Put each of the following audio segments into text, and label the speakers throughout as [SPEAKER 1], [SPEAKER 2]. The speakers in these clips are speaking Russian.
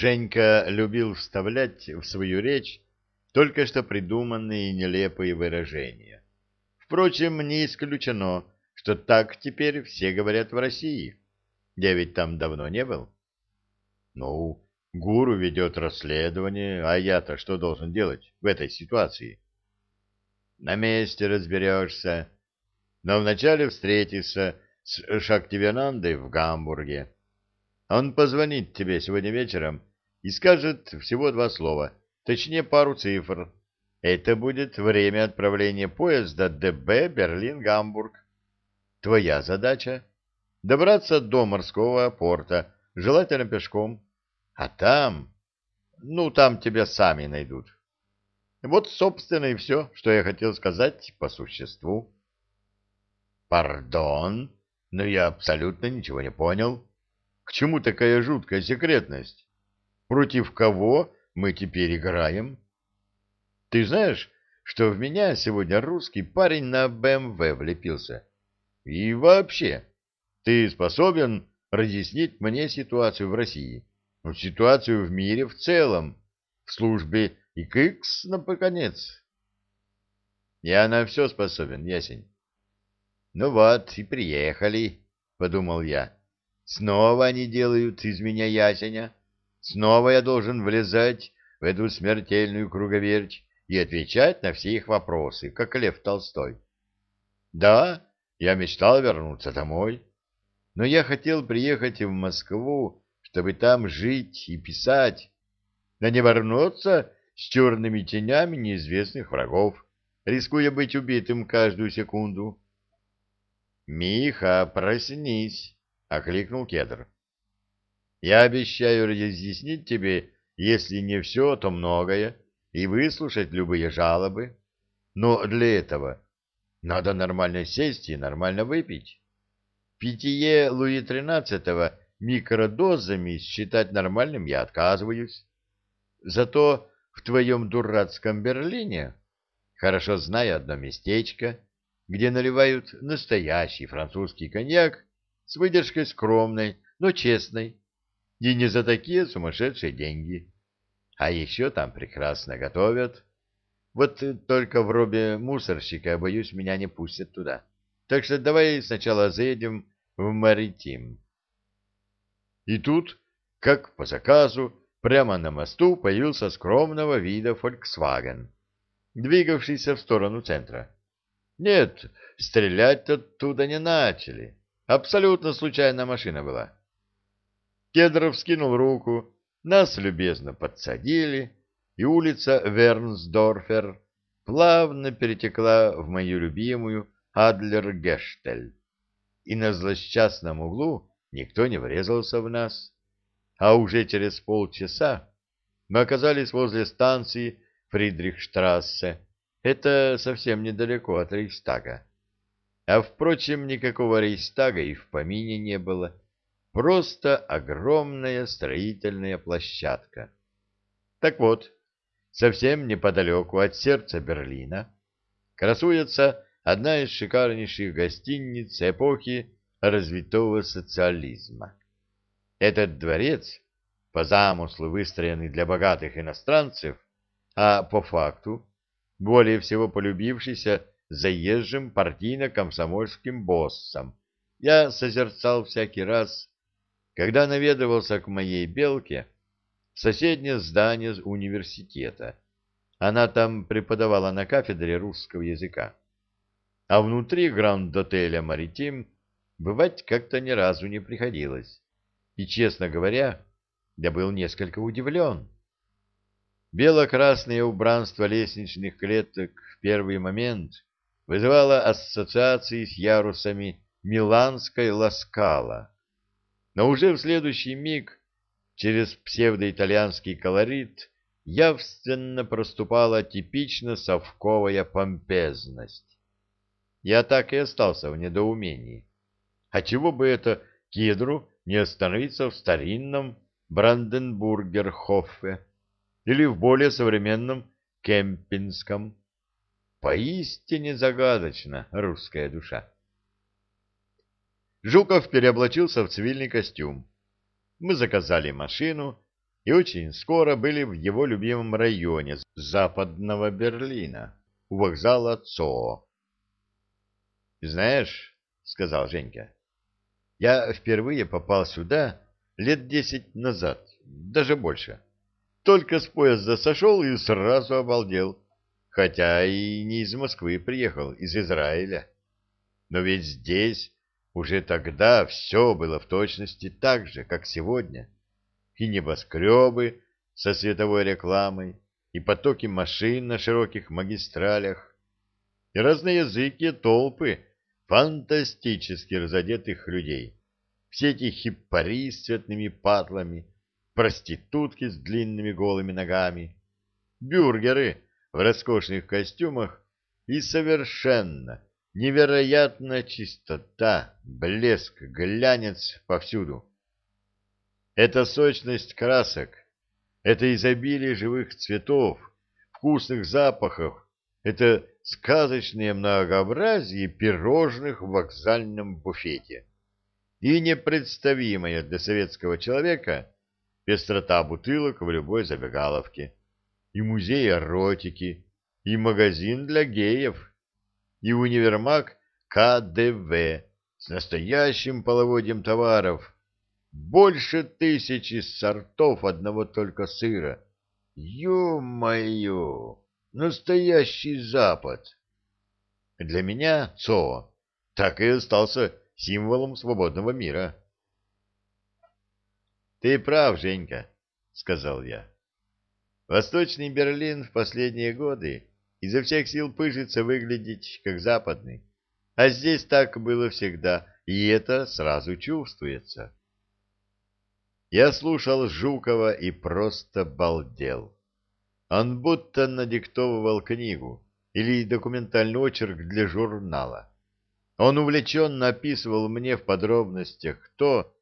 [SPEAKER 1] Женька любил вставлять в свою речь только что придуманные нелепые выражения. Впрочем, не исключено, что так теперь все говорят в России. Я ведь там давно не был. Ну, гуру ведет расследование, а я-то что должен делать в этой ситуации? На месте разберешься. Но вначале встретишься с Шактивенандой в Гамбурге. Он позвонит тебе сегодня вечером и скажет всего два слова, точнее пару цифр. Это будет время отправления поезда ДБ Берлин-Гамбург. Твоя задача — добраться до морского порта, желательно пешком. А там... Ну, там тебя сами найдут. Вот, собственно, и все, что я хотел сказать по существу. Пардон, но я абсолютно ничего не понял. К чему такая жуткая секретность? Против кого мы теперь играем? Ты знаешь, что в меня сегодня русский парень на БМВ влепился? И вообще, ты способен разъяснить мне ситуацию в России, ну, ситуацию в мире в целом, в службе и КИКС, наконец? Я на все способен, ясень. Ну вот, и приехали, подумал я. Снова они делают из меня ясеня. Снова я должен влезать в эту смертельную круговерть и отвечать на все их вопросы, как Лев Толстой. Да, я мечтал вернуться домой, но я хотел приехать в Москву, чтобы там жить и писать, а не вернуться с черными тенями неизвестных врагов, рискуя быть убитым каждую секунду. «Миха, проснись!» — окликнул кедр. «Я обещаю разъяснить тебе, если не все, то многое, и выслушать любые жалобы. Но для этого надо нормально сесть и нормально выпить. Питье Луи XIII микродозами считать нормальным я отказываюсь. Зато в твоем дурацком Берлине хорошо знаю одно местечко, где наливают настоящий французский коньяк с выдержкой скромной, но честной, и не за такие сумасшедшие деньги. А еще там прекрасно готовят. Вот только в робе мусорщика, боюсь, меня не пустят туда. Так что давай сначала заедем в Маритим. И тут, как по заказу, прямо на мосту появился скромного вида Volkswagen, двигавшийся в сторону центра. Нет, стрелять оттуда не начали. Абсолютно случайная машина была. Кедров скинул руку, нас любезно подсадили, и улица Вернсдорфер плавно перетекла в мою любимую Адлер-Гештель. И на злосчастном углу никто не врезался в нас. А уже через полчаса мы оказались возле станции Фридрихштрассе. Это совсем недалеко от Рейхстага. А, впрочем, никакого Рейхстага и в помине не было. Просто огромная строительная площадка. Так вот, совсем неподалеку от сердца Берлина красуется одна из шикарнейших гостиниц эпохи развитого социализма. Этот дворец, по замыслу выстроенный для богатых иностранцев, а по факту более всего полюбившийся заезжим партийно-комсомольским боссом, я созерцал всякий раз, когда наведывался к моей белке в соседнее здание университета. Она там преподавала на кафедре русского языка. А внутри гранд-отеля «Маритим» бывать как-то ни разу не приходилось. И, честно говоря, я был несколько удивлен. Бело-красное убранство лестничных клеток в первый момент вызывало ассоциации с ярусами миланской ласкала но уже в следующий миг через псевдоитальянский колорит явственно проступала типично совковая помпезность. Я так и остался в недоумении. А чего бы это кедру не остановиться в старинном Бранденбургерхофе или в более современном Кемпинском? Поистине загадочна русская душа. Жуков переоблачился в цивильный костюм. Мы заказали машину, и очень скоро были в его любимом районе западного Берлина, у вокзала ЦО. «Знаешь, — сказал Женька, — я впервые попал сюда лет десять назад, даже больше. Только с поезда сошел и сразу обалдел, хотя и не из Москвы приехал, из Израиля. Но ведь здесь уже тогда все было в точности так же, как сегодня. И небоскребы со световой рекламой, и потоки машин на широких магистралях, и разноязыкие толпы фантастически разодетых людей, все эти хиппари с цветными патлами, проститутки с длинными голыми ногами, бюргеры в роскошных костюмах и совершенно невероятная чистота, блеск, глянец повсюду. Это сочность красок, это изобилие живых цветов, вкусных запахов, это сказочное многообразие пирожных в вокзальном буфете и непредставимая для советского человека пестрота бутылок в любой забегаловке, и музей эротики, и магазин для геев, и универмаг КДВ с настоящим половодьем товаров, больше тысячи сортов одного только сыра. Ё-моё! Настоящий Запад! Для меня ЦО так и остался символом свободного мира. — Ты прав, Женька, — сказал я. Восточный Берлин в последние годы изо всех сил пыжится выглядеть как западный. А здесь так было всегда, и это сразу чувствуется. Я слушал Жукова и просто балдел. Он будто надиктовывал книгу или документальный очерк для журнала. Он увлеченно описывал мне в подробностях то,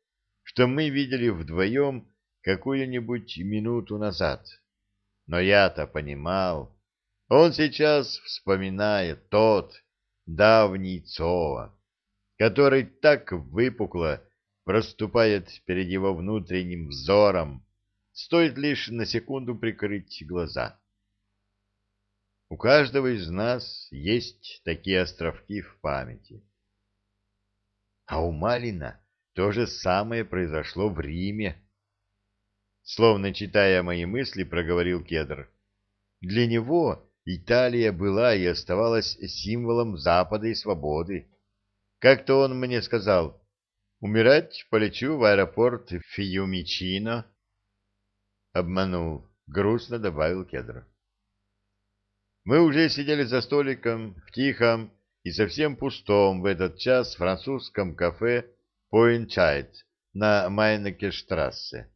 [SPEAKER 1] что мы видели вдвоем какую-нибудь минуту назад. Но я-то понимал, он сейчас вспоминает тот давний Цоа, который так выпукло проступает перед его внутренним взором, стоит лишь на секунду прикрыть глаза. У каждого из нас есть такие островки в памяти. А у Малина то же самое произошло в Риме. Словно читая мои мысли, проговорил Кедр. Для него Италия была и оставалась символом Запада и свободы. Как-то он мне сказал, умирать полечу в аэропорт Фиюмичино. Обманул, грустно добавил Кедр. Мы уже сидели за столиком в тихом и совсем пустом в этот час французском кафе «Пойнчайт» на Майнекештрассе.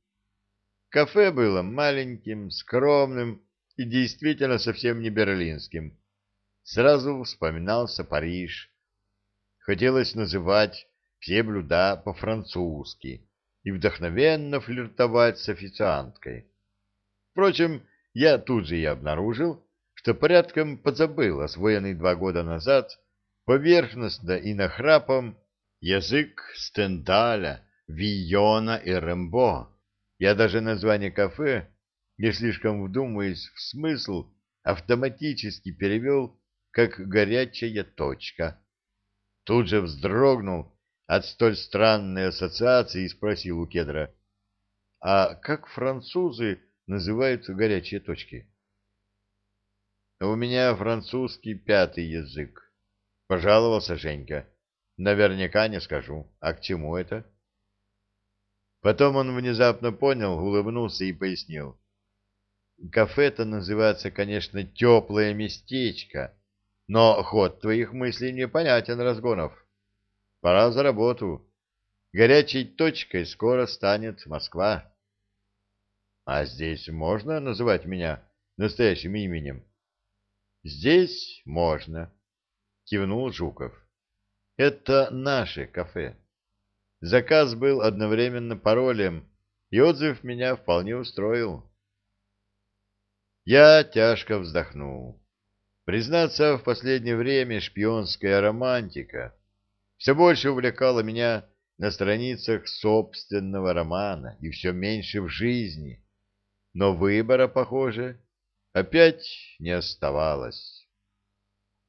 [SPEAKER 1] Кафе было маленьким, скромным и действительно совсем не берлинским. Сразу вспоминался Париж. Хотелось называть все блюда по-французски и вдохновенно флиртовать с официанткой. Впрочем, я тут же и обнаружил, что порядком позабыл освоенный два года назад поверхностно и нахрапом язык Стендаля, Вийона и Рембо. Я даже название кафе, не слишком вдумываясь в смысл, автоматически перевел как «горячая точка». Тут же вздрогнул от столь странной ассоциации и спросил у кедра, «А как французы называют горячие точки?» У меня французский пятый язык. Пожаловался Женька. Наверняка не скажу. А к чему это? Потом он внезапно понял, улыбнулся и пояснил. Кафе-то называется, конечно, «Теплое местечко», но ход твоих мыслей непонятен, Разгонов. Пора за работу. Горячей точкой скоро станет Москва. А здесь можно называть меня настоящим именем? Здесь можно, кивнул Жуков. Это наше кафе. Заказ был одновременно паролем, и отзыв меня вполне устроил. Я тяжко вздохнул. Признаться, в последнее время шпионская романтика все больше увлекала меня на страницах собственного романа и все меньше в жизни. но выбора, похоже, опять не оставалось.